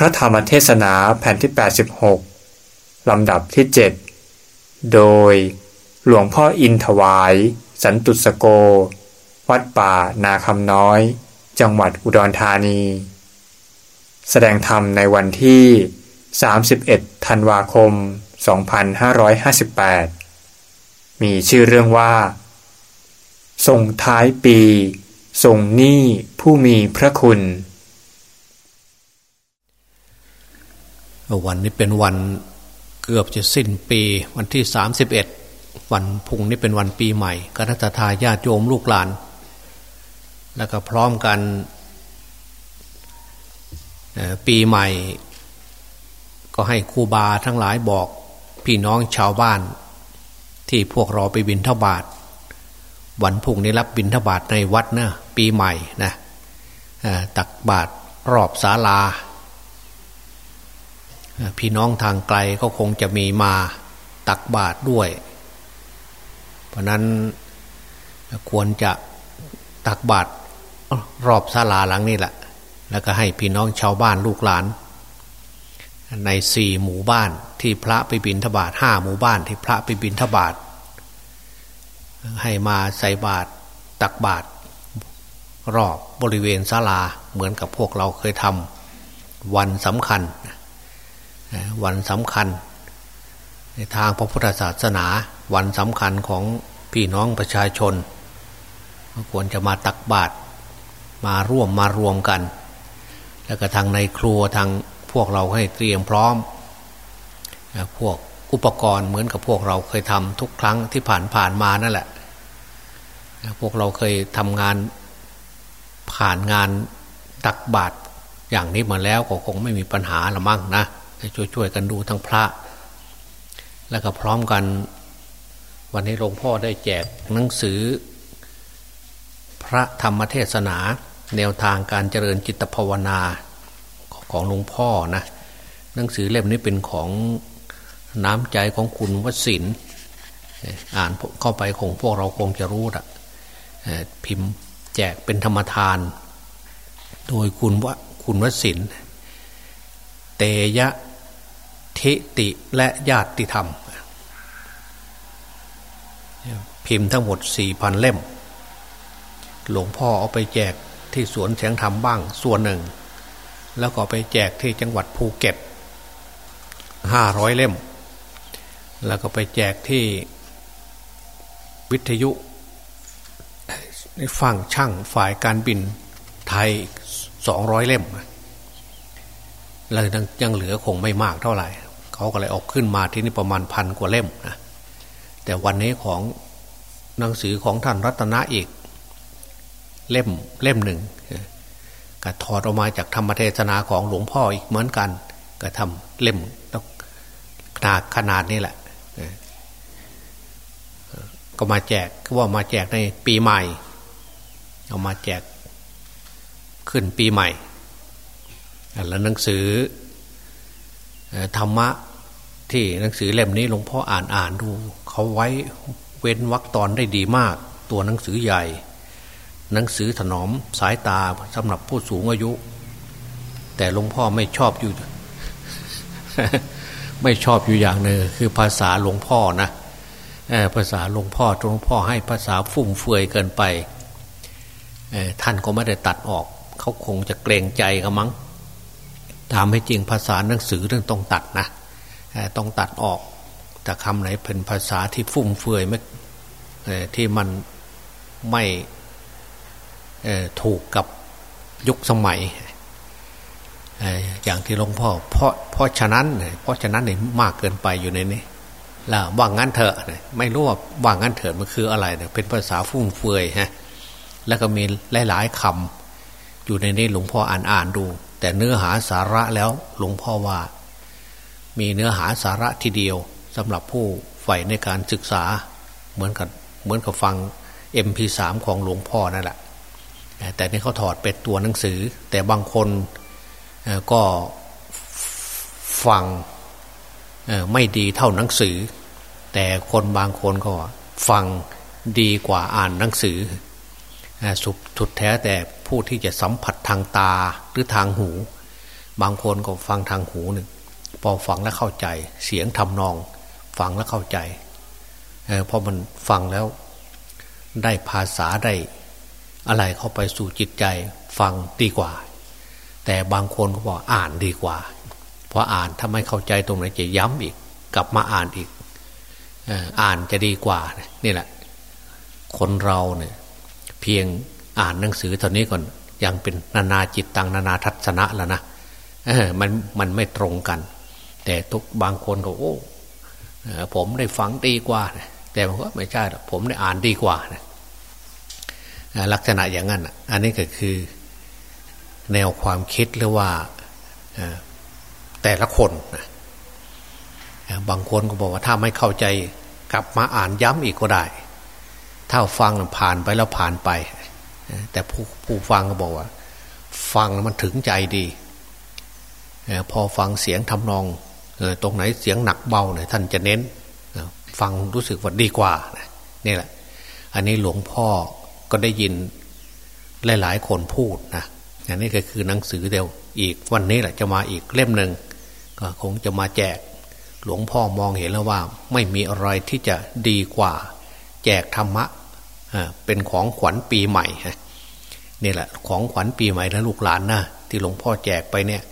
พระธรรมเทศนาแผ่นที่ 86 ลำดับที่ 7 โดยหลวงพ่ออินถวาย สันตุสโก วัดป่านาคำน้อย จังหวัดอุดรธานี แสดงธรรมในวันที่ 31 ธันวาคม 2558 มีชื่อเรื่องว่า ส่งท้ายปี ส่งหนี้ผู้มีพระคุณ วันนี้เป็นวันเกือบจะสิ้นปี วันที่สามสิบเอ็ดวันพุ่งนี้เป็นวันปีใหม่กนัตทาญาติโยมลูกหลาน แล้วก็พร้อมกันปีใหม่ ก็ให้ครูบาทั้งหลายบอกพี่น้องชาวบ้าน ที่พวกเราไปบินทบาทวันพุ่งนี้รับบินทบาทในวัดนะปีใหม่นะตักบาทรอบศาลา พี่น้องทางไกลก็คงจะมีมาตักบาตรด้วย เพราะนั้นควรจะตักบาตรรอบศาลาหลังนี้แหละ แล้วก็ให้พี่น้องชาวบ้านลูกหลาน ในสี่หมู่บ้านที่พระไปบินทบาทห้าหมู่บ้านที่พระไปบินทบาทให้มาใส่บาตรตักบาตรรอบบริเวณศาลาเหมือนกับพวกเราเคยทำวันสำคัญ วันสำคัญ ในทางพระพุทธศาสนา วันสำคัญของพี่น้องประชาชน ควรจะมาตักบาตรมาร่วมมารวมกัน แล้วก็ทางในครัวทางพวกเราให้เตรียมพร้อม พวกอุปกรณ์เหมือนกับพวกเราเคยทำทุกครั้งที่ผ่านผ่านมานั่นแหละ พวกเราเคยทำงานผ่านงานตักบาตรอย่างนี้มาแล้วก็คงไม่มีปัญหาละมั่งนะ ช่วยๆกันดูทั้งพระ แล้วก็พร้อมกัน วันนี้หลวงพ่อได้แจกหนังสือ พระธรรมเทศนา แนวทางการเจริญจิตภาวนาของหลวงพ่อนะหนังสือเล่มนี้เป็นของน้ำใจของคุณวสินอ่านเข้าไปคงพวกเราคงจะรู้ละพิมพ์แจกเป็นธรรมทาน โดยคุณวคุณวสินเตยะ ทิติและญาติธรรม พิมพ์ทั้งหมดสี่พันเล่ม หลวงพ่อเอาไปแจกที่สวนแสงธรรมบ้างส่วนหนึ่ง แล้วก็ไปแจกที่จังหวัดภูเก็ตห้าร้อยเล่ม แล้วก็ไปแจกที่วิทยุฝั่งช่างฝ่ายการบินไทยสองร้อยเล่มแล้วยังเหลือคงไม่มากเท่าไหร่ เขาก็เลยออกขึ้นมาที่นี่ประมาณพันกว่าเล่มนะแต่วันนี้ของหนังสือของท่านรัตนะอีก เล่มเล่มหนึ่งก็ถอดออกมาจากธรรมเทศนาของหลวงพ่ออีกเหมือนกัน ก็ทำเล่มขนาดขนาดนี้แหละก็มาแจกก็ว่ามาแจกในปีใหม่ เอามาแจกขึ้นปีใหม่แล้วหนังสือธรรมะ ที่หนังสือเล่มนี้หลวงพ่ออ่านอ่านดู เขาไว้เว้นวรรคตอนได้ดีมาก ตัวหนังสือใหญ่ หนังสือถนอมสายตาสำหรับผู้สูงอายุ แต่หลวงพ่อไม่ชอบอยู่ ไม่ชอบอยู่อย่างหนึ่งคือภาษาหลวงพ่อนะภาษาหลวงพ่อหลวงพ่อให้ภาษาฟุ่มเฟือยเกินไปท่านก็ไม่ได้ตัดออก เขาคงจะเกรงใจเขามั้งตามให้จริงภาษาหนังสือเรื่องต้องตัดนะ ต้องตัดออกแต่คำไหนเป็นภาษาที่ฟุ่มเฟือยไม่ที่มันไม่ถูกกับยุคสมัยอย่างที่หลวงพ่อเพราะเพราะฉะนั้น เพราะฉะนั้นเนี่ยมากเกินไปอยู่ในนี้ล้วว่างั้นเถอะไม่รู้ว่าว่างั้นเถอะมันคืออะไรเนี่ยเป็นภาษาฟุ่มเฟือยฮะแล้วก็มีหลายๆคำอยู่ในนี้หลวงพ่ออ่านอ่านดู แต่เนื้อหาสาระแล้วหลวงพ่อว่า มีเนื้อหาสาระทีเดียวสำหรับผู้ใฝ่ในการศึกษาเหมือนกับเหมือนกับฟัง MP3 ของหลวงพ่อนั่นแหละแต่นี่เขาถอดเป็นตัวหนังสือ แต่บางคนก็ฟังไม่ดีเท่าหนังสือ แต่คนบางคนก็ฟังดีกว่าอ่านหนังสือสุดแท้แต่ผู้ที่จะสัมผัสทางตาหรือทางหู บางคนก็ฟังทางหูหนึ่ง พอฟังแล้วเข้าใจ เสียงทำนอง ฟังแล้วเข้าใจเออพอมันฟังแล้วได้ภาษาได้อะไรเข้าไปสู่จิตใจ ฟังดีกว่า แต่บางคนก็บอกอ่านดีกว่าเพราะอ่านถ้าไม่เข้าใจตรงไหนจะย้ำอีก กลับมาอ่านอีกอ่านจะดีกว่านี่แหละ คนเราเนี่ย เพียงอ่านหนังสือเท่านี้ก่อนยังเป็นนานาจิตตังนานาทัศนะแล้วนะมันมันไม่ตรงกัน แต่ทุกบางคนก็โอ้ผมได้ฟังดีกว่า แต่ผมก็ไม่ใช่หรอกผมได้อ่านดีกว่าลักษณะอย่างนั้นอันนี้ก็คือแนวความคิดหรือว่าแต่ละคนนะบางคนก็บอกว่าถ้าไม่เข้าใจกลับมาอ่านย้ำอีกก็ได้ ถ้าฟังผ่านไปแล้วผ่านไป แต่ผู้ผู้ฟังก็บอกว่า ฟังมันถึงใจดี พอฟังเสียงทำนอง ตรงไหนเสียงหนักเบาเนี่ยท่านจะเน้นฟังรู้สึกว่าดีกว่านี่แหละ อันนี้หลวงพ่อก็ได้ยินหลาย ๆ คนพูดนะอันนี้ก็คือหนังสือเดียวอีกวันนี้แหละจะมาอีกเล่มหนึ่งก็คงจะมาแจก หลวงพ่อมองเห็นแล้วว่าไม่มีอะไรที่จะดีกว่า แจกธรรมะเป็นของขวัญปีใหม่นี่แหละ ของขวัญปีใหม่นะลูกหลานนะที่หลวงพ่อแจกไปเนี่ย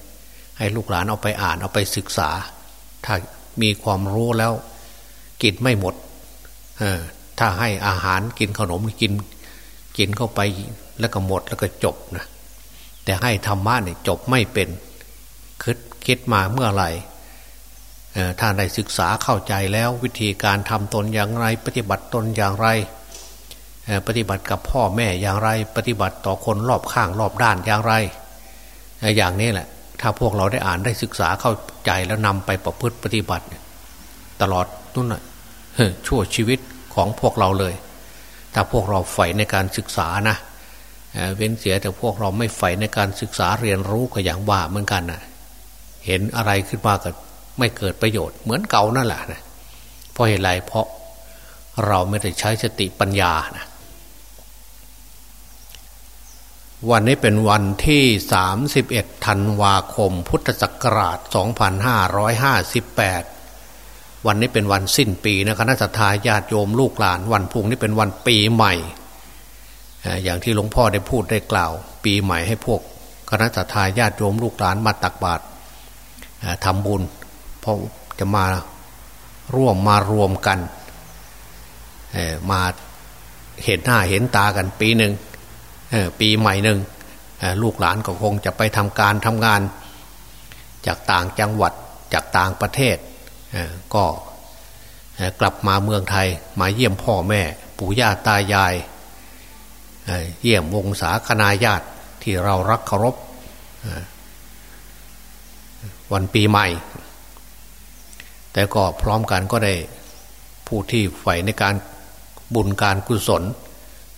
ให้ลูกหลานเอาไปอ่านเอาไปศึกษา ถ้ามีความรู้แล้ว กินไม่หมดถ้าให้อาหารกินขนมกิน กินเข้าไปแล้วก็หมดแล้วก็จบนะแต่ให้ธรรมะเนี่ยจบไม่เป็นคิดคิดมาเมื่อไหร่ถ้าได้ศึกษาเข้าใจแล้ววิธีการทำตนอย่างไร ปฏิบัติตนอย่างไร ปฏิบัติกับพ่อแม่อย่างไร ปฏิบัติต่อคนรอบข้างรอบด้านอย่างไร อย่างนี้แหละ ถ้าพวกเราได้อ่านได้ศึกษาเข้าใจแล้วนำไปประพฤติปฏิบัติ ตลอดนู่นน่ะชั่วชีวิตของพวกเราเลย ถ้าพวกเราใฝ่ในการศึกษานะเว้นเสียแต่พวกเราไม่ใฝ่ในการศึกษาเรียนรู้ก็อย่างว่าเหมือนกันนะเห็นอะไรขึ้นมาก็ไม่เกิดประโยชน์เหมือนเก่านั่นแหละนะเพราะเหตุไรเพราะเราไม่ได้ใช้สติปัญญานะ วันนี้เป็นวันที่ 31 ธันวาคม พุทธศักราช 2558 วันนี้เป็นวันสิ้นปีนะคณะสัตยาติโยมลูกหลาน วันพุ่งนี้เป็นวันปีใหม่ อย่างที่หลวงพ่อได้พูดได้กล่าว ปีใหม่ให้พวกคณะทาญาติโยมลูกหลานมาตักบาตรทำบุญ เพราะจะมาร่วมมารวมกัน มาเห็นหน้าเห็นตากันปีหนึ่ง ปีใหม่หนึ่งลูกหลานก็คงจะไปทำการทำงาน จากต่างจังหวัดจากต่างประเทศก็กลับมาเมืองไทยมาเยี่ยมพ่อแม่ ปู่ย่าตายาย เยี่ยมวงศาคณาญาติที่เรารักเคารพวันปีใหม่ แต่ก็พร้อมกันก็ได้ผู้ที่ใฝ่ในการบุญการกุศล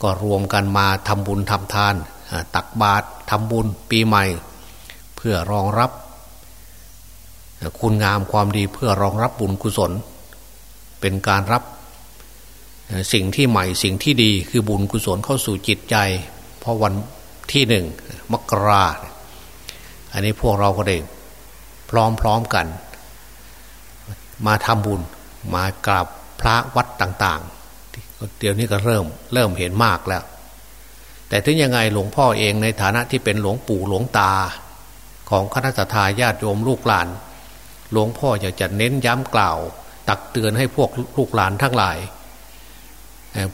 ก็รวมกันมาทำบุญทำทาน ตักบาตรทำบุญปีใหม่ เพื่อรองรับ คุณงามความดีเพื่อรองรับบุญกุศล เป็นการรับสิ่งที่ใหม่สิ่งที่ดีคือบุญกุศลเข้าสู่จิตใจ เพราะวันที่หนึ่งมกราอันนี้พวกเราก็ได้พร้อมๆกัน มาทำบุญมากราบพระวัดต่างๆ เดี๋ยวนี้ก็เริ่มเริ่มเห็นมากแล้ว แต่ถึงยังไงหลวงพ่อเองในฐานะที่เป็นหลวงปู่หลวงตา ของคณะทาญาติโยมลูกหลาน หลวงพ่ออยากจะเน้นย้ำกล่าว ตักเตือนให้พวกลูกหลานทั้งหลาย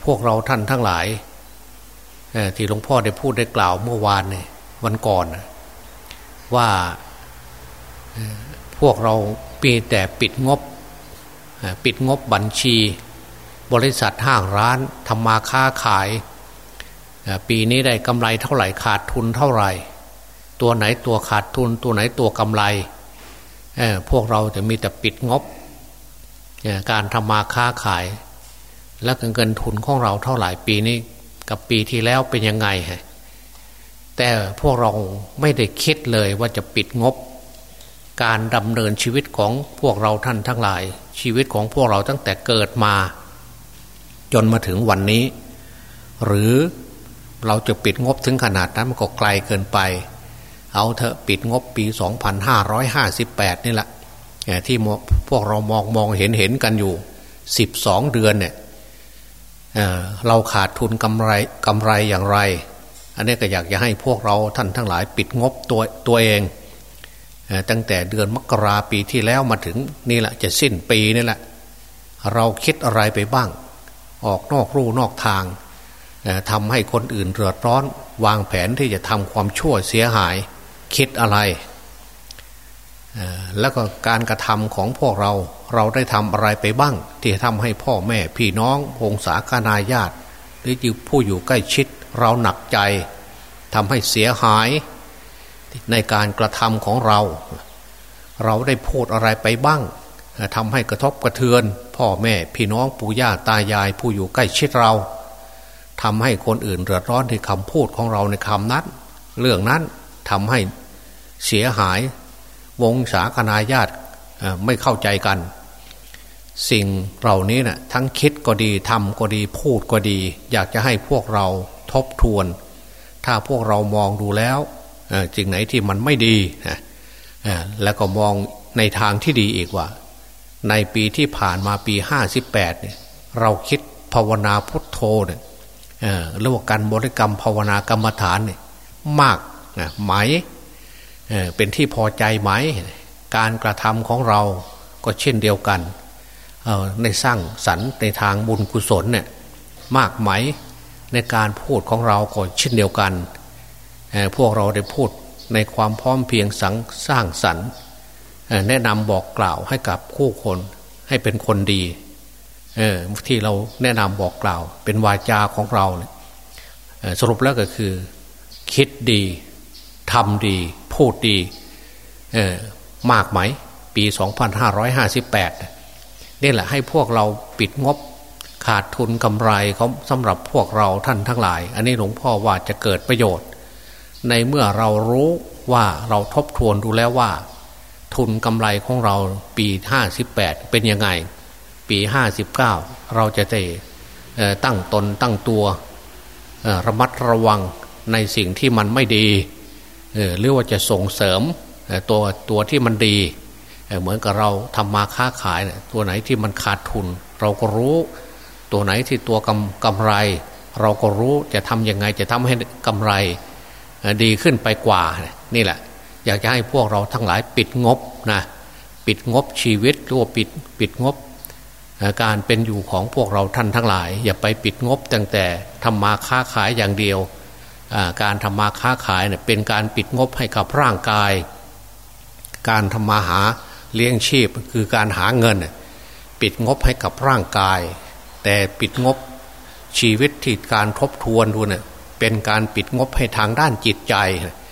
พวกเราท่านทั้งหลายที่หลวงพ่อได้พูดได้กล่าวเมื่อวานเนี่ยวันก่อนว่าพวกเราปีแต่ปิดงบ ปิดงบบัญชี บริษัทห้างร้านทำมาค้าขาย ปีนี้ได้กำไรเท่าไหร่ขาดทุนเท่าไหร่ ตัวไหนตัวขาดทุน ตัวไหนตัวกำไร พวกเราจะมีแต่ปิดงบ การทำมาค้าขาย แล้วเงินทุนของเราเท่าไหร่ปีนี้ กับปีที่แล้วเป็นยังไงฮะแต่พวกเราไม่ได้คิดเลยว่าจะปิดงบ การดำเนินชีวิตของพวกเราท่านทั้งหลาย ชีวิตของพวกเราตั้งแต่เกิดมา จนมาถึงวันนี้ หรือเราจะปิดงบถึงขนาดนั้นมันก็ไกลเกินไป เอาเถอะปิดงบปี 2558 นี่แหละที่พวกเรามองมองเห็นเห็นกันอยู่ 12 เดือนเนี่ยเเราขาดทุนกำไรกำไรอย่างไร อันนี้ก็อยากจะให้พวกเราท่านทั้งหลายปิดงบตัวตัวเอง ตั้งแต่เดือนมกราปีที่แล้วมาถึงนี่แหละจะสิ้นปีนี่แหละ เราคิดอะไรไปบ้าง ออกนอกรูนอกทางทำให้คนอื่นเดือดร้อน วางแผนที่จะทำความชั่วเสียหาย คิดอะไร แล้วก็การกระทำของพวกเราเราได้ทำอะไรไปบ้าง ที่ทำให้พ่อแม่พี่น้องวงศาคณาญาติ หรือผู้อยู่ใกล้ชิดเราหนักใจทำให้เสียหายในการกระทำของเรา เราได้พูดอะไรไปบ้างทำให้กระทบกระเทือน พ่อแม่พี่น้องปู่ย่าตายายผู้อยู่ใกล้ชิดเราทำให้คนอื่นเดือดร้อนที่คำพูดของเราในคำนั้น เรื่องนั้นทำให้เสียหายวงศาคณาญาติไม่เข้าใจกัน สิ่งเหล่านี้นะ่ะทั้งคิดก็ดีทำก็ดีพูดก็ดี อยากจะให้พวกเราทบทวน ถ้าพวกเรามองดูแล้วจริงไหนที่มันไม่ดีแล้วก็มองในทางที่ดีอีกว่า ในปีที่ผ่านมาปีห้าสิบแปดเนี่ยเราคิดภาวนาพุทโธเนี่ยเรียกว่าการบริกรรมภาวนากรรมฐานเนี่ยมากไหมเป็นที่พอใจไหม การกระทำของเราก็เช่นเดียวกันในสร้างสรรในทางบุญกุศลเนี่ยมากไหมในการพูดของเราก็เช่นเดียวกัน พวกเราได้พูดในความพร้อมเพียงสังสร้างสรรค์ แนะนำบอกกล่าวให้กับคู่คนให้เป็นคนดีที่เราแนะนำบอกกล่าว เป็นวาจาของเราสรุปแล้วก็คือ คิดดีทำดี พูดดีมากไหม ปี 2558นี่แหละให้พวกเราปิดงบขาดทุนกำไรเขาสำหรับพวกเราท่านทั้งหลาย อันนี้หลวงพ่อว่าจะเกิดประโยชน์ ในเมื่อเรารู้ว่าเราทบทวนดูแล้วว่า ทุนกำไรของเราปี58เป็นยังไง ปี59เราจะได้ตั้งตนตั้งตัวระมัดระวังในสิ่งที่มันไม่ดีหรือว่าจะส่งเสริมตัวตัวที่มันดี เหมือนกับเราทำมาค้าขายตัวไหนที่มันขาดทุน เราก็รู้ตัวไหนที่ตัวกำกำไร เราก็รู้จะทำยังไงจะทำให้กำไรดีขึ้นไปกว่านี่แหละ อยากจะให้พวกเราทั้งหลายปิดงบนะปิดงบชีวิตหรือว่าปิดปิดงบ การเป็นอยู่ของพวกเราท่านทั้งหลาย อย่าไปปิดงบตั้งแต่ทำมาค้าขายอย่างเดียว การทำมาค้าขายเนี่ยเป็นการปิดงบให้กับร่างกาย การทำมาหาเลี้ยงชีพคือการหาเงิน ปิดงบให้กับร่างกาย แต่ปิดงบชีวิตที่การทบทวนดูเนี่ยเป็นการปิดงบให้ทางด้านจิตใจเ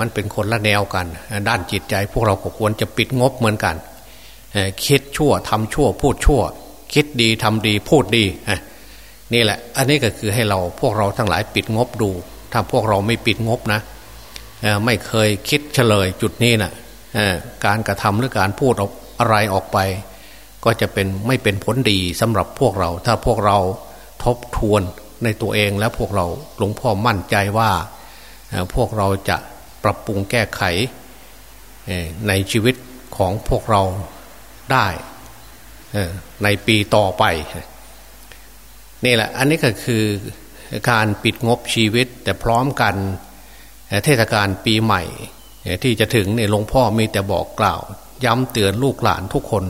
มันเป็นคนละแนวกัน ด้านจิตใจพวกเราก็ควรจะปิดงบเหมือนกันคิดชั่วทำชั่ว พูดชั่ว คิดดีทำดีพูดดีนี่แหละ อันนี้ก็คือให้เราพวกเราทั้งหลายปิดงบดู ถ้าพวกเราไม่ปิดงบนะไม่เคยคิดเฉลยจุดนี้นะการกระทำหรือการพูดอะไรออกไป ก็จะเป็นไม่เป็นผลดีสำหรับพวกเรา ถ้าพวกเราทบทวนในตัวเองแล้วพวกเราหลวงพ่อมั่นใจว่าพวกเราจะ ปรับปรุงแก้ไขในชีวิตของพวกเราได้ในปีต่อไปนี่แหละ อันนี้ก็คือการปิดงบชีวิต แต่พร้อมกันเทศกาลปีใหม่ ที่จะถึงเนี่ยหลวงพ่อมีแต่บอกกล่าว ย้ำเตือนลูกหลานทุกคน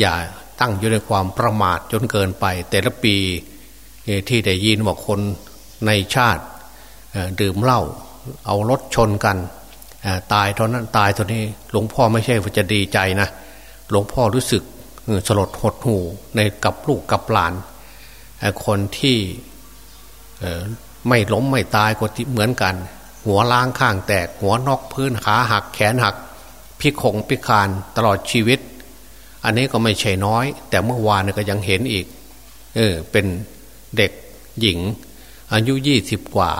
อย่าตั้งอยู่ในความประมาทจนเกินไป แต่ละปีที่ได้ยินว่าคนในชาติดื่มเหล้า เอารถชนกันตายเท่านั้นตายเท่านี้หลวงพ่อไม่ใช่ว่าจะดีใจนะหลวงพ่อรู้สึกสลดหดหูในกับลูกกับหลาน คนที่ไม่ล้มไม่ตายก็เหมือนกัน หัวล้างข้างแตก หัวนอกพื้นขาหักแขนหัก พิคงพิการตลอดชีวิต อันนี้ก็ไม่ใช่น้อย แต่เมื่อวานก็ยังเห็นอีกเออเป็นเด็กหญิง อายุยี่สิบกว่า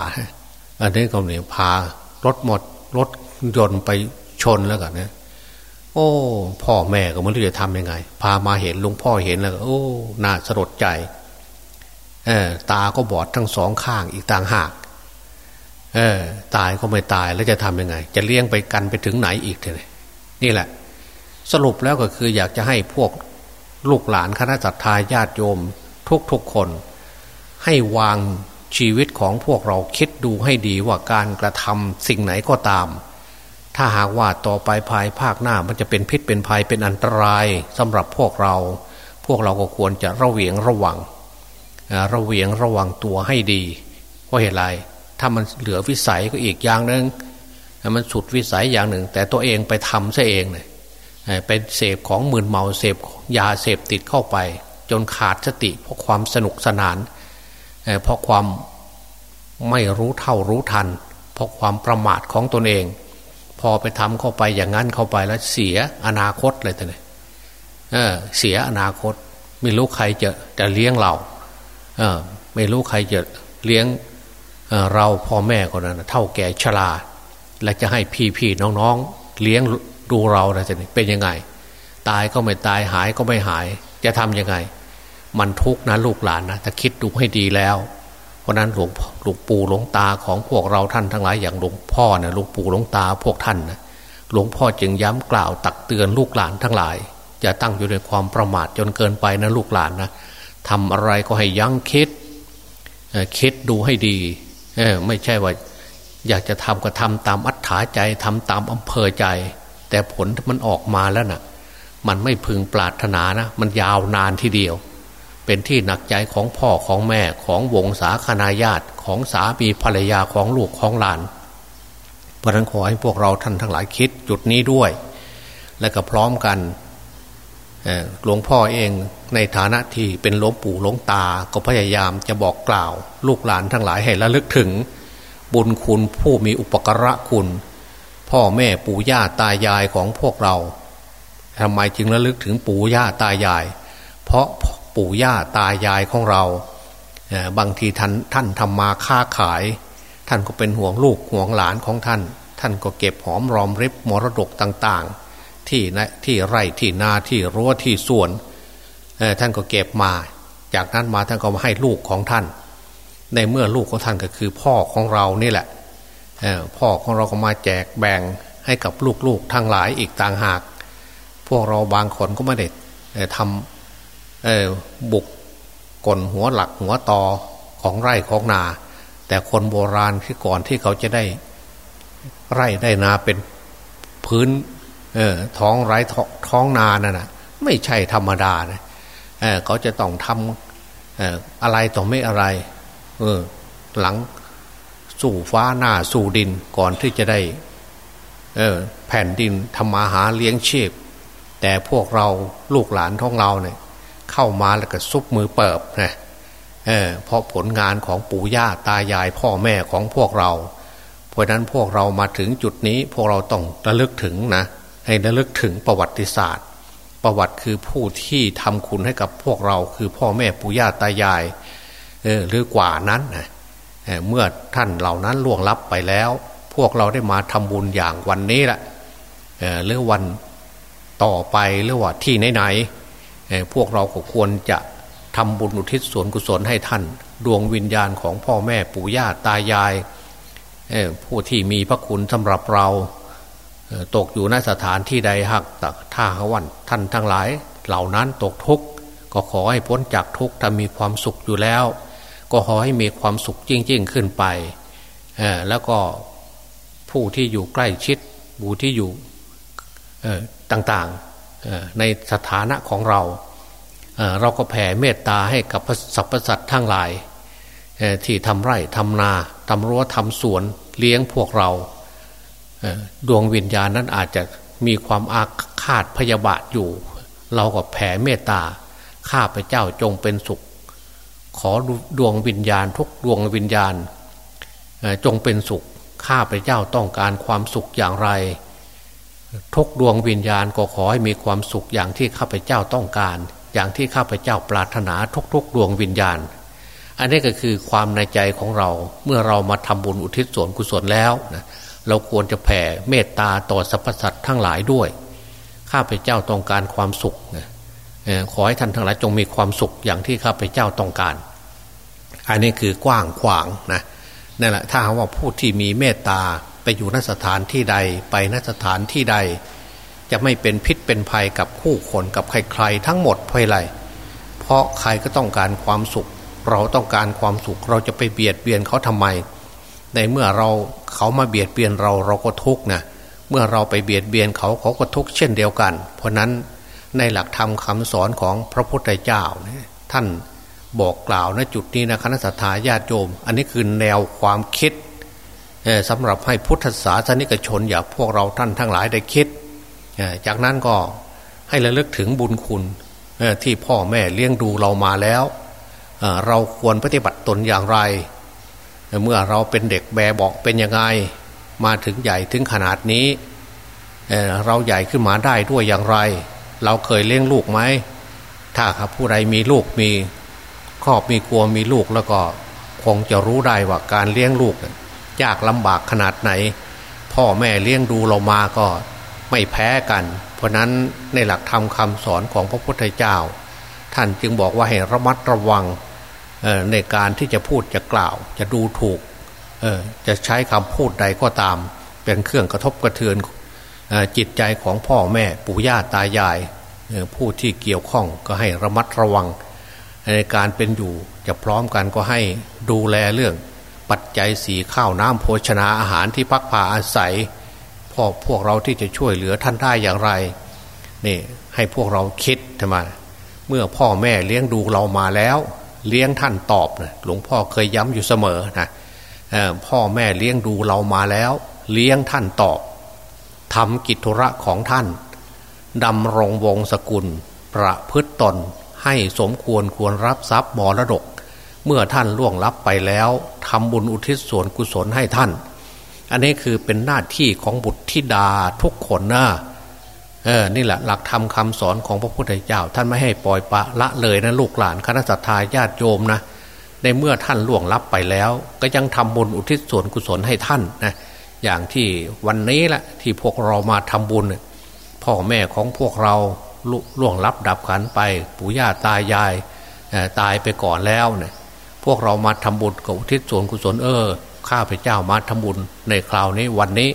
อันนี้ก็เนี่ยพารถหมดรถยนต์ไปชนแล้วกันนะโอ้ พ่อแม่ก็ไม่รู้จะทำยังไง พามาเห็นลุงพ่อเห็นแล้ว โอ้น่าสลดใจเอตาก็บอดทั้งสองข้างอีกต่างหากเออตายก็ไม่ตายแล้วจะทำยังไง จะเลี้ยงไปกันไปถึงไหนอีกเลยนี่แหละ สรุปแล้วก็คืออยากจะให้พวกลูกหลานคณะจัตตาญาติโยม ทุกๆคน ให้วางชีวิตของพวกเราคิด ดูให้ดีว่าการกระทำสิ่งไหนก็ตาม ถ้าหากว่าต่อไปภายภาคหน้ามันจะเป็นพิษเป็นภัยเป็นอันตรายสำหรับพวกเรา พวกเราก็ควรจะระเวียงระวังระเวียงระวังตัวให้ดีเพราะเหตุไรถ้ามันเหลือวิสัยก็อีกอย่างหนึ่งมันสุดวิสัยอย่างหนึ่ง แต่ตัวเองไปทำซะเองเลยเป็นเสพของมืนเมาเสพยาเสพติดเข้าไป จนขาดสติเพราะความสนุกสนานเพราะความ ไม่รู้เท่ารู้ทัน เพราะความประมาทของตนเอง พอไปทำเข้าไปอย่างนั้นเข้าไปแล้วเสียอนาคตเลยแต่เนี่ยเสียอนาคต ไม่รู้ใครจะจะเลี้ยงเราเไม่รู้ใครจะเลี้ยงเราพ่อแม่คนนั้นเท่าแก่ชราและจะให้พี่พี่น้องๆ เลี้ยงดูเราอะไรจะเป็นยังไง ตายก็ไม่ตายหายก็ไม่หาย จะทำยังไง มันทุกข์นะลูกหลานนะถ้าคิดดูให้ดีแล้ว ราะนั้นหลวงหลวงปู่หลวงตาของพวกเราท่านทั้งหลายอย่างหลวงพ่อเนะหลวงปู่หลวงตาพวกท่านนะหลวงพ่อจึงย้ำกล่าวตักเตือนลูกหลานทั้งหลายจะตั้งอยู่ในความประมาทจนเกินไปนะลูกหลานนะทำอะไรก็ให้ยั้งคิดคิดดูให้ดีไม่ใช่ว่า อยากจะทำก็ทำตามอัธยาใจทำตามอำเภอใจ แต่ผลมันออกมาแล้วนะ่ะ มันไม่พึงปรารถนานะ มันยาวนานทีเดียว เป็นที่หนักใจของพ่อของแม่ของวงศาคณาญาติของสามีภรรยาของลูกของหลานเพราะนั้นขอให้พวกเราท่านทั้งหลายคิดจุดนี้ด้วย และก็พร้อมกันหลวงพ่อเองในฐานะที่เป็นหลวงปู่หลวงตา ก็พยายามจะบอกกล่าว ลูกหลานทั้งหลายให้ระลึกถึง บุญคุณผู้มีอุปกระคุณ พ่อแม่ปู่ย่าตายายของพวกเราทำไมจึงระลึกถึงปู่ย่าตายาย เพราะ ปู่ย่าตายายของเรา บางทีท่านท่านทำมาค้าขาย ท่านก็เป็นห่วงลูกห่วงหลานของท่าน ท่านก็เก็บหอมรอมริบมรดกต่างๆ ที่นะที่ไร่ที่นาที่รั้วที่สวนท่านก็เก็บมา จากนั้นมาท่านก็มาให้ลูกของท่าน ในเมื่อลูกของท่านก็คือพ่อของเรานี่แหละพ่อของเราก็มาแจกแบ่งให้กับลูกๆทั้งหลายอีกต่างหาก พวกเราบางคนก็ไม่ได้ทำ บุกกลหัวหลักหัวตอของไร่ของนา แต่คนโบราณที่ก่อนที่เขาจะได้ไร่ได้นาเป็นพื้นออท้องไร้ท้องนานั่นนะไม่ใช่ธรรมดานะเเขาจะต้องทำอออะไรต่อไม่อะไร เออ หลังสู่ฟ้าหน้าสู่ดินก่อนที่จะได้ เออ แผ่นดินทำมาหาเลี้ยงชีพ แต่พวกเราลูกหลานท้องเราเนี่ย เข้ามาแล้วก็ซุบมือเปิบนะเออเพราะผลงานของปู่ย่าตายายพ่อแม่ของพวกเรา เพราะนั้นพวกเรามาถึงจุดนี้ พวกเราต้องระลึกถึงนะให้ระลึกถึงประวัติศาสตร์ ประวัติคือผู้ที่ทำคุณให้กับพวกเราคือพ่อแม่ปู่ย่าตายายเออหรือกว่านั้นนะเเมื่อท่านเหล่านั้นล่วงลับไปแล้ว พวกเราได้มาทำบุญอย่างวันนี้ละหรือวันต่อไปหรือว่าที่ไหนๆ พวกเราก็ควรจะทำบุญอุทิศส่วนกุศลให้ท่าน ดวงวิญญาณของพ่อแม่ปู่ย่าตายายผู้ที่มีพระคุณสำหรับเราตกอยู่ในสถานที่ใดหักตถ้าวันท่านทั้งหลาย เหล่านั้นตกทุกข์ก็ขอให้พ้นจากทุกข์ถ้ามีความสุขอยู่แล้ว ก็ขอให้มีความสุขจริง ๆ ขึ้นไปแล้วก็ผู้ที่อยู่ใกล้ชิดผู้ที่อยู่ต่างๆ ในสถานะของเรา เราก็แผ่เมตตาให้กับสรรพสัตว์ทั้งหลาย ที่ทำไร่ทำนาทำรั้วทำสวนเลี้ยงพวกเราดวงวิญญาณนั้นอาจจะมีความอาฆาตพยาบาทอยู่ เราก็แผ่เมตตาข้าพเจ้าจงเป็นสุข ขอดวงวิญญาณทุกดวงวิญญาณจงเป็นสุขข้าพเจ้าต้องการความสุขอย่างไร ทุกดวงวิญญาณก็ขอให้มีความสุขอย่างที่ข้าพเจ้าต้องการ อย่างที่ข้าพเจ้าปรารถนาทุกๆ ดวงวิญญาณ อันนี้ก็คือความในใจของเราเมื่อเรามาทำบุญอุทิศส่วนกุศลแล้วนะเราควรจะแผ่เมตตาต่อสรรพสัตว์ทั้งหลายด้วย ข้าพเจ้าต้องการความสุขขอให้ท่านทั้งหลายจงมีความสุขอย่างที่ข้าพเจ้าต้องการ อันนี้คือกว้างขวางนะนั่นแหละถ้าว่าผู้ที่มีเมตตาไปอยู่นสถานที่ใด ไปนสถานที่ใด จะไม่เป็นพิษเป็นภัยกับคู่คนกับใครๆทั้งหมดเพราะอะไรเพราะใครก็ต้องการความสุข เราต้องการความสุขเราจะไปเบียดเบียนเขาทำไม ในเมื่อเราเขามาเบียดเบียนเราเราก็ทุกข์นะเมื่อเราไปเบียดเบียนเขาเขาก็ทุกข์เช่นเดียวกัน เพราะนั้นในหลักธรรมคาสอนของพระพุทธเจ้าท่านบอกกล่าวณจุดนี้นะคณะสัตยาญาติโยม อันนี้คือแนวความคิด สำหรับให้พุทธศาสนิกชน อย่าพวกเราท่านทั้งหลายได้คิด จากนั้นก็ให้ระลึกถึงบุญคุณที่พ่อแม่เลี้ยงดูเรามาแล้วเราควรปฏิบัติตนอย่างไร เมื่อเราเป็นเด็กแบบอกเป็นยังไงมาถึงใหญ่ถึงขนาดนี้เเราใหญ่ขึ้นมาได้ด้วยอย่างไร เราเคยเลี้ยงลูกไหม ถ้าครับผู้ใดมีลูกมีครอบมีครัวมีลูกแล้วก็คงจะรู้ได้ว่าการเลี้ยงลูก ยากลำบากขนาดไหน พ่อแม่เลี้ยงดูเรามาก็ไม่แพ้กัน เพราะนั้นในหลักธรรมคำสอนของพระพุทธเจ้า ท่านจึงบอกว่าให้ระมัดระวังในการที่จะพูดจะกล่าว จะดูถูกจะใช้คำพูดใดก็ตาม เป็นเครื่องกระทบกระเทือนจิตใจของพ่อแม่ปู่ย่าตายายผู้ที่เกี่ยวข้องก็ให้ระมัดระวัง ในการเป็นอยู่จะพร้อมกันก็ให้ดูแลเรื่อง ปัจจัยสีข้าวน้ำโภชนาอาหารที่พักผ่าอาศัยพ่อพวกเราที่จะช่วยเหลือท่านได้อย่างไรนี่ให้พวกเราคิดทำไมเมื่อพ่อแม่เลี้ยงดูเรามาแล้ว เลี้ยงท่านตอบนะหลวงพ่อเคยย้ำอยู่เสมอนะพ่อแม่เลี้ยงดูเรามาแล้ว เลี้ยงท่านตอบทำกิจธุระของท่านดำรงวงศกุล ประพฤตตนให้สมควรควรรับทรัพย์มรดก เมื่อท่านล่วงลับไปแล้วทำบุญอุทิศส่วนกุศลให้ท่าน อันนี้คือเป็นหน้าที่ของบุตรธิดาทุกคนนะเออนี่แหละหลักธรรมคาสอนของพระพุทธเจ้า ท่านไม่ให้ปล่อยปะละเลยนะลูกหลานคณะสัตยาญาติโยมนะในเมื่อท่านล่วงลับไปแล้ว ก็ยังทำบุญอุทิศส่วนกุศลให้ท่านนะอย่างที่วันนี้แหละที่พวกเรามาทำบุญ พ่อแม่ของพวกเราล่วงลับดับขันไป ปู่ย่าตายายตายไปก่อนแล้วเนี่ย พวกเรามาทำบุญกับอุทิศส่วนกุศลเออข้าพเจ้ามาทำบุญในคราวนี้วันนี้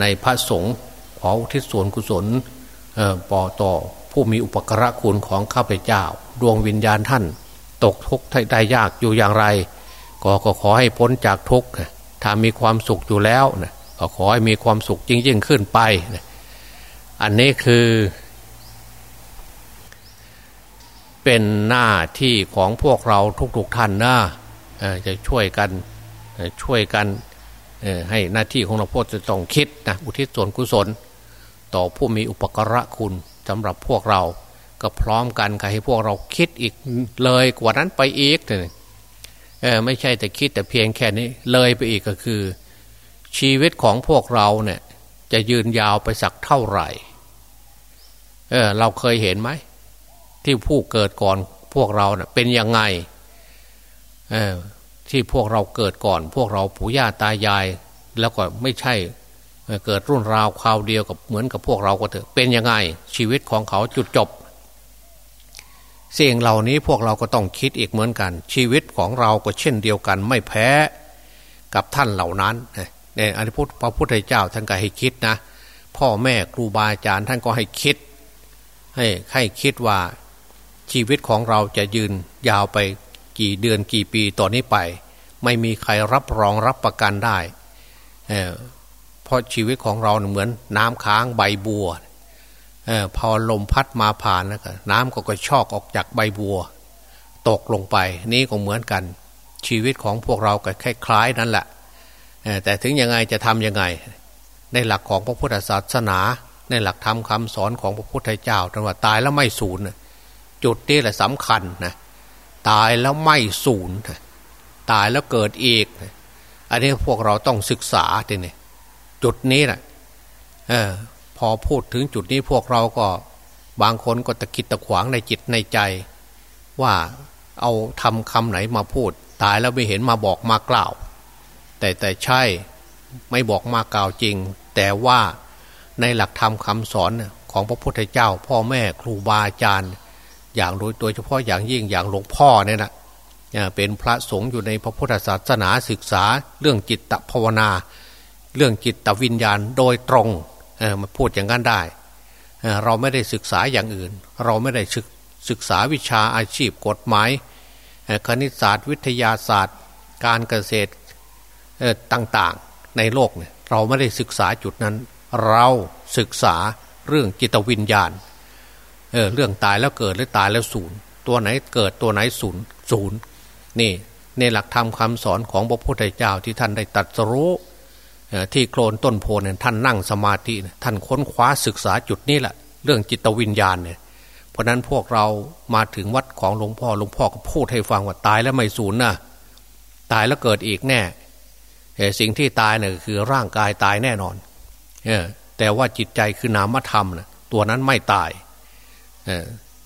ในพระสงฆ์ขออุทิศส่วนกุศลปอต่อผู้มีอุปกระคุณของข้าพเจ้า ดวงวิญญาณท่าน ตกทุกข์ได้ยากอยู่อย่างไร ก็ก็ขอให้พ้นจากทุกข์ถ้ามีความสุขอยู่แล้วนะก็ขอให้มีความสุขจริงขึ้นไป อันนี้คือ เป็นหน้าที่ของพวกเราทุกๆท่านนะจะช่วยกันช่วยกันให้หน้าที่ของเราพวกจะต้องคิดนะอุทิศส่วนกุศล ต่อผู้มีอุปกระคุณสำหรับพวกเราก็พร้อมกันค่ะให้พวกเราคิดอีกเลยกว่านั้นไปอีกเลยไม่ใช่แต่คิดแต่เพียงแค่นี้เลยไปอีกก็คือ ชีวิตของพวกเราเนี่ยจะยืนยาวไปสักเท่าไหร่เออเราเคยเห็นไหม ที่ผู้เกิดก่อนพวกเราเนะ่ยเป็นยังไงเออที่พวกเราเกิดก่อน พวกเราปู่ย่าตายาย แล้วก็ไม่ใช่เกิดรุ่นราวคราวเดียวกับเหมือนกับพวกเราก็เถอะเป็นยังไง ชีวิตของเขาจุดจบสิ่งเหล่านี้พวกเราก็ต้องคิดอีกเหมือนกัน ชีวิตของเราก็เช่นเดียวกันไม่แพ้กับท่านเหล่านั้นเนี่ยอันนี้พระพุทธเจ้าท่านก็ให้คิดนะ พ่อแม่ครูบาอาจารย์ท่านก็ให้คิด ให้ให้คิดว่า ชีวิตของเราจะยืนยาวไปกี่เดือนกี่ปีต่อนนี้ไป ไม่มีใครรับรองรับประกันได้เเพราะชีวิตของเราเหมือนน้ำค้างใบบัวอพอลมพัดมาผ่านแล้วก็น้ำก็กระชอกออกจากใบบัว ตกลงไป นี่ก็เหมือนกัน ชีวิตของพวกเราก็คล้ายๆนั่นแหละแต่ถึงยังไงจะทำยังไง ในหลักของพระพุทธศาสนา ในหลักธรรมคาสอนของพระพุทธเจ้าตรัสว่าตายแล้วไม่สูญ จุดนี้แหละสำคัญนะตายแล้วไม่สูญตายแล้วเกิดอีก อันนี้พวกเราต้องศึกษาทีนี้จุดนี้แหละพอพูดถึงจุดนี้พวกเราก็บางคนก็ตะกิดตะขวางในจิตในใจ ว่าเอาทำคำไหนมาพูด ตายแล้วไม่เห็นมาบอกมากล่าว แต่แต่ใช่ไม่บอกมากล่าวจริง แต่ว่าในหลักธรรมคำสอนของพระพุทธเจ้า พ่อแม่ครูบาอาจารย์ อย่างโดยโดยเฉพาะอย่างยิ่งอย่างหลวงพ่อเนี่ยนะเป็นพระสงฆ์อยู่ในพระพุทธศาสนาศึกษา เรื่องจิตตภาวนา เรื่องจิตวิญญาณโดยตรงมาพูดอย่างนั้นได้เราไม่ได้ศึกษาอย่างอื่น เราไม่ได้ศึกษาวิชาอาชีพกฎหมายคณิตศาสตร์ วิทยาศาสตร์ การเกษตรต่างๆในโลกเนี่ยเราไม่ได้ศึกษาจุดนั้น เราศึกษาเรื่องจิตวิญญาณ เออเรื่องตายแล้วเกิดหรือตายแล้วสูญตัวไหนเกิดตัวไหนสูญสูญนี่ในหลักธรรมคาสอนของพระพุทธเจ้าที่ท่านได้ตัดสู้ที่โคลนต้นโพเนี่ยท่านนั่งสมาธิท่านค้นคว้าศึกษาจุดนี้แหละเรื่องจิตวิญญาณเนี่ยเพราะนั้นพวกเรามาถึงวัดของหลวงพ่อหลวงพ่อก็พูดให้ฟังว่าตายแล้วไม่สูญนะตายแล้วเกิดอีกแน่สิ่งที่ตายเนี่ยคือร่างกายตายแน่นอนแต่ว่าจิตใจคือนามธรรมนะตัวนั้นไม่ตาย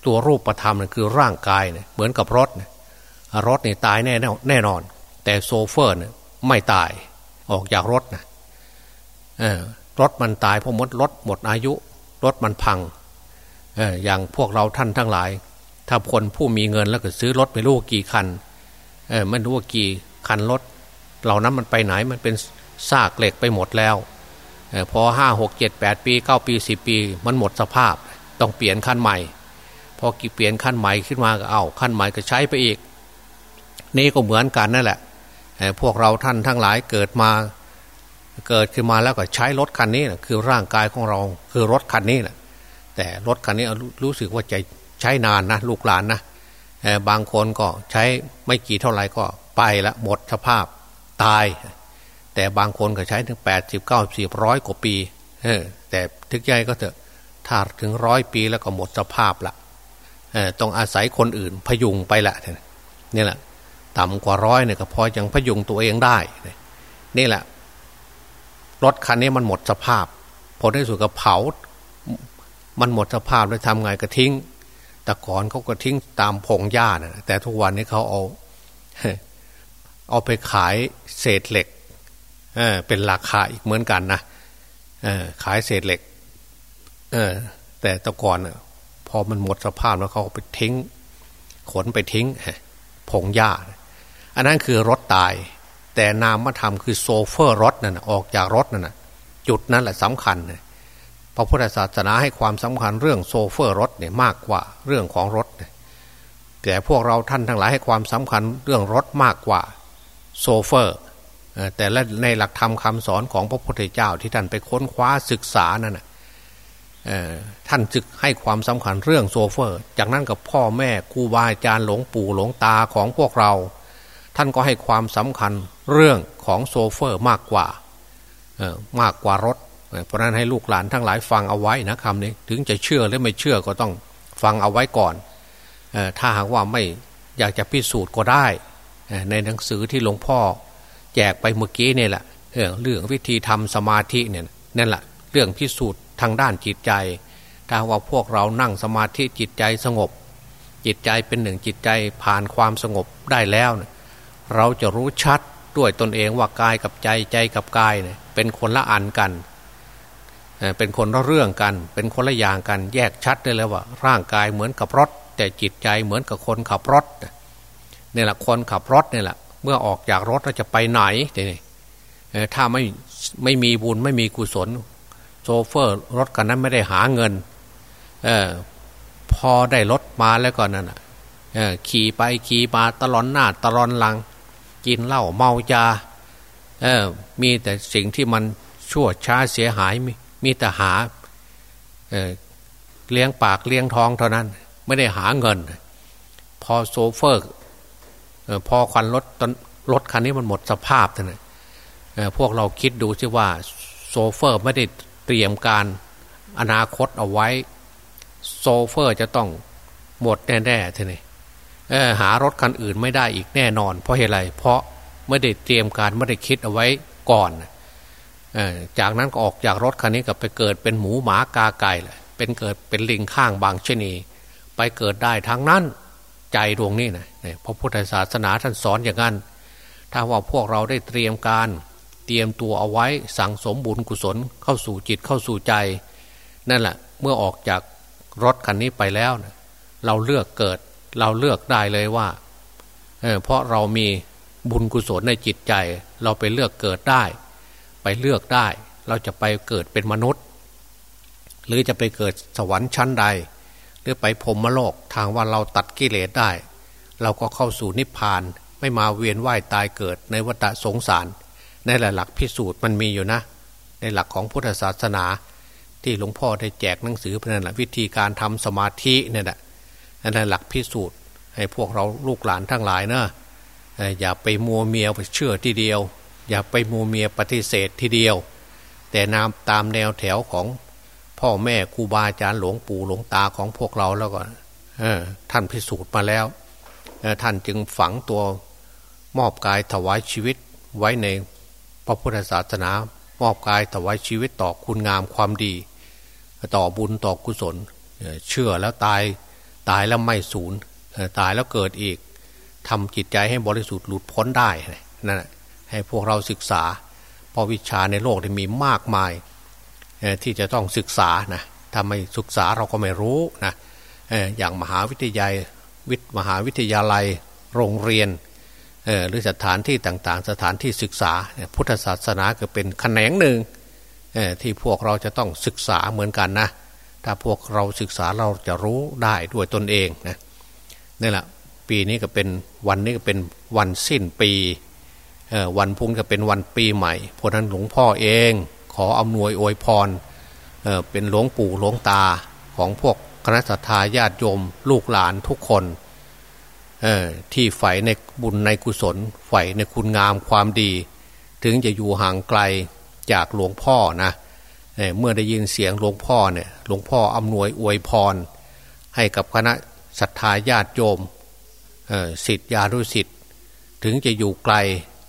ตัวรูปธรรมนะคือร่างกายเนี่ยเหมือนกับรถเนี่ยรถนี่ตายแน่แน่นอน แต่โซเฟอร์เนี่ยไม่ตายออกจากรถนะรถมันตายเพราะมดรถหมดอายุ รถมันพังอย่างพวกเราท่านทั้งหลาย ถ้าคนผู้มีเงินแล้วก็ซื้อรถไม่รู้กี่คันไม่รู้ว่ากี่คันรถเหล่านั้นมันไปไหนมันเป็นซากเหล็กไปหมดแล้วพอห้าหกเจ็ดแปดปีเก้าปีสิบปี มันหมดสภาพ ต้องเปลี่ยนคันใหม่พอกี่เปลี่ยนคันใหม่ขึ้นมาก็เอาคันใหม่ก็ใช้ไปอีก นี่ก็เหมือนกันนั่นแหละพวกเราท่านทั้งหลายเกิดมาเกิดขึ้นมาแล้วก็ใช้รถคันนี้นะคือร่างกายของเราคือรถคันนี้นะแต่รถคันนี้รู้สึกว่าจะใช้นานนะลูกหลานนะบางคนก็ใช้ไม่กี่เท่าไหร่ก็ไปละหมดสภาพตาย แต่บางคนก็ใช้ถึงแปดสิบเก้าสิบร้อยกว่าปีแต่ทึกใหญ่ก็เถอะ ถ้าถึงร้อยปีแล้วก็หมดสภาพละต้องอาศัยคนอื่นพยุงไปละนี่แหละต่ำกว่าร้อยเนี่ยก็พอยังพยุงตัวเองได้นี่แหละ รถคันนี้มันหมดสภาพผลที่สุดก็เผา มันหมดสภาพแล้วทำไงก็ทิ้ง แต่ก่อนเขาก็ทิ้งตามพงหญ้านะแต่ทุกวันนี้เขาเอา เอาไปขายเศษเหล็กเเป็นราคาอีกเหมือนกันนะขายเศษเหล็ก แต่ต่ก่อนพอมันหมดสภาพแล้วเขาไปทิ้ง ขนไปทิ้งผงหญ้า อันนั้นคือรถตาย แต่นามธรรมคือโชเฟอร์รถนั่นออกจากรถนั่นจุดนั้นแหละสำคัญพระพุทธศาสนาให้ความสำคัญเรื่องโชเฟอร์รถเนี่ยมากกว่าเรื่องของรถแต่พวกเราท่านทั้งหลายให้ความสำคัญเรื่องรถมากกว่าโชเฟอร์แต่และในหลักธรรมคำสอนของพระพุทธเจ้าที่ท่านไปค้นคว้าศึกษานั่น ท่านจึงให้ความสำคัญเรื่องโชเฟอร์ จากนั้นกับพ่อแม่ครูบาอาจารย์หลวงปู่หลวงตาของพวกเรา ท่านก็ให้ความสำคัญเรื่องของโซเฟอร์มากกว่ามากกว่ารถ เพราะนั้นให้ลูกหลานทั้งหลายฟังเอาไว้นะคำนี้ถึงจะเชื่อหรือไม่เชื่อก็ต้องฟังเอาไว้ก่อนถ้าหากว่าไม่อยากจะพิสูจน์ก็ได้ ในหนังสือที่หลวงพ่อแจกไปเมื่อกี้นี่แหละเรื่องวิธีทำสมาธิเนี่ยนั่นแหละเรื่องพิสูจน์ ทางด้านจิตใจ ถ้าว่าพวกเรานั่งสมาธิจิตใจสงบ จิตใจเป็นหนึ่งจิตใจผ่านความสงบได้แล้วเเราจะรู้ชัดด้วยตนเองว่ากายกับใจใจกับกายเนี่ยเป็นคนละอันกัน เป็นคนละเรื่องกัน เป็นคนละอย่างกัน แยกชัดได้เลยว่า ร่างกายเหมือนกับรถ แต่จิตใจเหมือนกับคนขับรถเนี่ยแหละคนขับรถเนี่ยแหละเมื่อออกจากรถเราจะไปไหนนี่ถ้าไม่ไม่มีบุญไม่มีกุศล โซเฟอร์รถกันนั้นไม่ได้หาเงินออพอได้รถมาแล้วก็นั่นขี่ไปขี่มาตลอนหน้าตลอนหลัง กินเหล้าเมายาเออมีแต่สิ่งที่มันชั่วช้าเสียหายมีมีแต่หาเออเลี้ยงปากเลี้ยงท้องเท่านั้น ไม่ได้หาเงิน พอโซเฟอร์พอควันรถตอนรถคันนี้มันหมดสภาพท่านพวกเราคิดดูสิว่าโซเฟอร์ไม่ได้ เตรียมการอนาคตเอาไว้ โซเฟอร์จะต้องหมดแน่ๆท่นี่หารถคันอื่นไม่ได้อีกแน่นอน เพราะเหตุไรเพราะไม่ได้เตรียมการไม่ได้คิดเอาไว้ก่อนจากนั้นก็ออกจากรถคันนี้ก็ไปเกิดเป็นหมูหมากาไก่เลยเป็นเกิดเป็นลิงข้างบางชนี ไปเกิดได้ทั้งนั้นใจดวงนี้นะพระพุทธศาสนาท่านสอนอย่างนั้น ถ้าว่าพวกเราได้เตรียมการ เตรียมตัวเอาไว้สั่งสมบุญกุศลเข้าสู่จิตเข้าสู่ใจ นั่นแหละเมื่อออกจากรถคันนี้ไปแล้วนะเราเลือกเกิด เราเลือกได้เลยว่าเเพราะเรามีบุญกุศลในจิตใจ เราไปเลือกเกิดได้ ไปเลือกได้ เราจะไปเกิดเป็นมนุษย์ หรือจะไปเกิดสวรรค์ชั้นใด หรือไปพรมโลกทางว่าเราตัดกิเลสได้ เราก็เข้าสู่นิพพานไม่มาเวียนว่ายตายเกิดในวัฏสงสาร ในหลักพิสูจน์มันมีอยู่นะ ในหลักของพุทธศาสนา ที่หลวงพ่อได้แจกหนังสือพื่อนหละวิธีการทำสมาธิเนี่ยแหละในหลักพิสูจน์ ให้พวกเราลูกหลานทั้งหลายเนะอย่าไปมัวเมียไปเชื่อทีเดียว อย่าไปมัวเมียปฏิเสธทีเดียว แต่นามตามแนวแถวของพ่อแม่ครูบาอาจารย์หลวงปู่หลวงตาของพวกเราแล้วก็ท่านพิสูจน์มาแล้วท่านจึงฝังตัวมอบกายถวายชีวิตไว้ใน พระพุทธศาสนามอบกายถวายชีวิตต่อคุณงามความดี ต่อบุญต่อกุศล เชื่อแล้วตายตายแล้วไม่สูญตายแล้วเกิดอีกทำจิตใจให้บริสุทธิ์หลุดพ้นได้นั่นให้พวกเราศึกษาเพราะวิชาในโลกได้มีมากมายที่จะต้องศึกษานะถ้าไม่ศึกษาเราก็ไม่รู้นะอย่างมหาวิทยาลัยวิทมหาวิทยาลัยโรงเรียน หรือสถานที่ต่างๆ สถานที่ศึกษาพุทธศาสนาก็เป็นแขนงหนึ่งที่พวกเราจะต้องศึกษาเหมือนกันนะ ถ้าพวกเราศึกษาเราจะรู้ได้ด้วยตนเองนะนี่แหละปีนี้ก็เป็นวันนี้ก็เป็นวันสิ้นปีวันพุ่งก็เป็นวันปีใหม่ เพราะนั้นหลวงพ่อเองขออำนวยอวยพรเเป็นหลวงปู่หลวงตาของพวกคณะสัตยาญาติโยมลูกหลานทุกคน ที่ใฝ่ในบุญในกุศลใฝ่ในคุณงามความดี ถึงจะอยู่ห่างไกลจากหลวงพ่อนะเเมื่อได้ยินเสียงหลวงพ่อเนี่ยหลวงพ่ออำนวยอวยพร ให้กับคณะศรัทธาญาติโยมสิทธิยานุสิทธิ์ถึงจะอยู่ไกล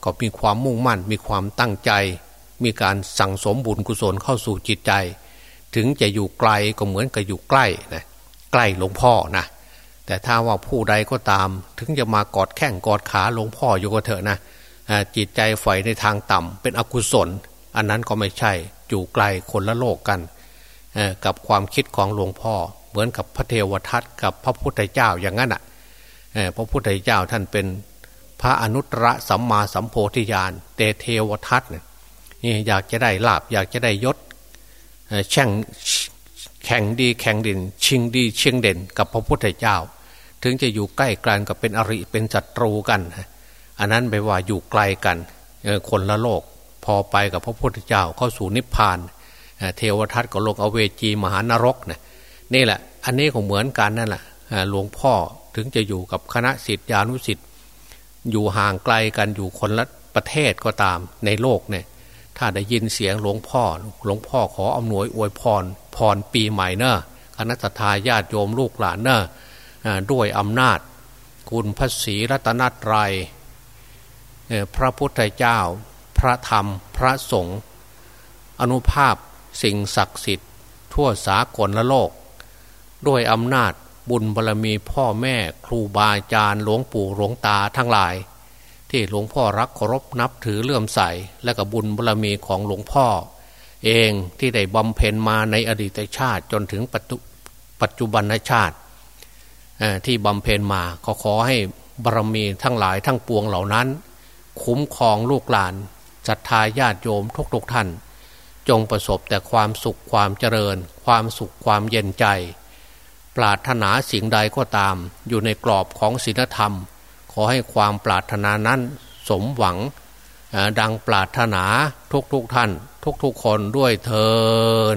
ก็มีความมุ่งมั่น มีความตั้งใจ มีการสั่งสมบุญกุศลเข้าสู่จิตใจ ถึงจะอยู่ไกลก็เหมือนกับอยู่ใกล้นะใกล้หลวงพ่อนะ แต่ถ้าว่าผู้ใดก็ตาม ถึงจะมากอดแข้งกอดขาหลวงพ่ออยู่ก็เถอะนะจิตใจใฝ่ในทางต่ำเป็นอกุศล อันนั้นก็ไม่ใช่อยู่ไกลคนละโลกกัน กับความคิดของหลวงพ่อ เหมือนกับพระเทวทัตกับพระพุทธเจ้าอย่างนั้นอะพระพุทธเจ้าท่านเป็นพระอนุตตรสัมมาสัมโพธิญาณเตเทวทัตเนี่ยอยากจะได้ลาบอยากจะได้ยศแช่ง แข่งดีแข่งเด่น ชิงดีเชียงเด่น กับพระพุทธเจ้า ถึงจะอยู่ใกล้กันกับเป็นอริเป็นศัตรูกัน อันนั้นไปว่าอยู่ไกลกันคนละโลก พอไปกับพระพุทธเจ้าเข้าสู่นิพพานเทวทัตก็ลงอเวจีมหานรกเนี่ยนี่แหละ อันนี้ก็เหมือนกันนั่นแหละหลวงพ่อถึงจะอยู่กับคณะสิทธิานุสิทธิ์อยู่ห่างไกลกันอยู่คนละประเทศก็ตามในโลกเนี่ย ถ้าได้ยินเสียงหลวงพ่อ หลวงพ่อขออำนวยอวยพร พรปีใหม่เนอะคณะทาญาติโยมลูกหลานเนอะด้วยอำนาจ คุณพระศรีรัตนตรัยพระพุทธเจ้า พระธรรม พระสงฆ์อนุภาพสิ่งศักดิ์สิทธิ์ ทั่วสากลละโลก ด้วยอำนาจบุญบารรมีพ่อแม่ครูบาอาจารย์หลวงปู่หลวงตาทั้งหลาย ที่หลวงพ่อรักเคารพนับถือเลื่อมใส และกับบุญบารมีของหลวงพ่อ เองที่ได้บำเพ็ญมาในอดีตชาติจนถึงปัจจุบันชาติที่บำเพ็ญมาขอขอให้บารมีทั้งหลายทั้งปวงเหล่านั้น คุ้มครองลูกหลานศรัทธาญาติโยมทุกทุกท่าน จงประสบแต่ความสุขความเจริญ ความสุขความเย็นใจ ปรารถนาสิ่งใดก็ตาม อยู่ในกรอบของศีลธรรม ขอให้ความปรารถนานั้นสมหวังดังปรารถนาทุกๆทท่าน ทุกๆคนด้วยเทอ